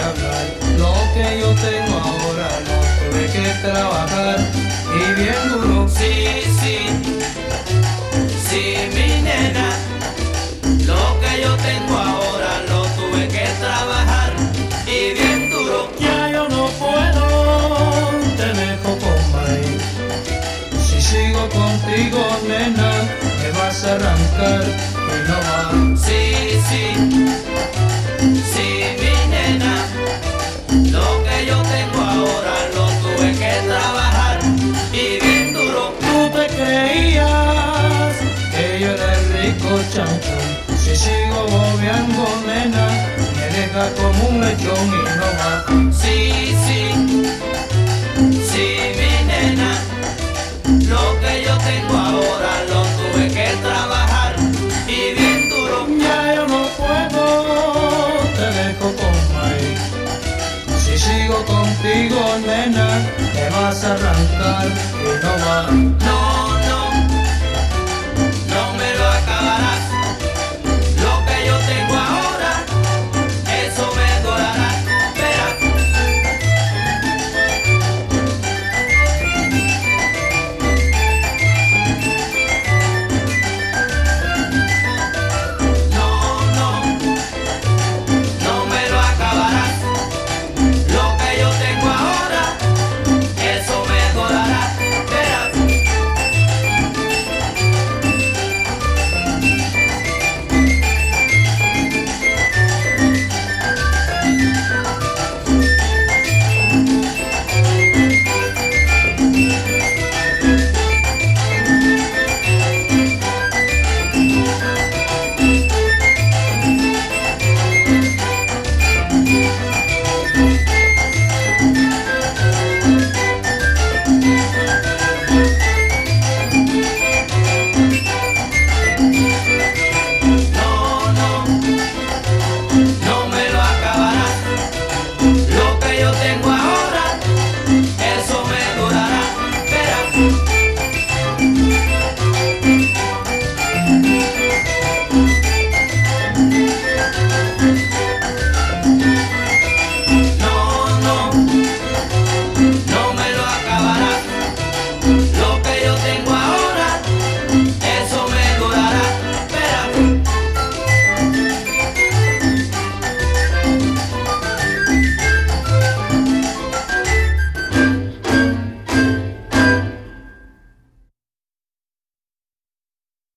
hablar. Lo que yo tengo ahora no tuve que trabajar y bien duro. Sí, sí, sí, mi nena. Lo que yo tengo ahora lo tuve que trabajar y bien duro. Ya yo no puedo, te dejo con May. Si sigo contigo, nena, me vas a arrancar y no va. Sí, sí, Si sigo bobeando, nena, me deja como un lechón y no va. Sí, sí, sí, mi nena. Lo que yo tengo ahora lo tuve que trabajar y bien duro. Ya yo no puedo, te dejo con May. Si sigo contigo, nena, me vas a arrancar y no va. No